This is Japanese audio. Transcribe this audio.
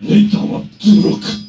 Later, Turok.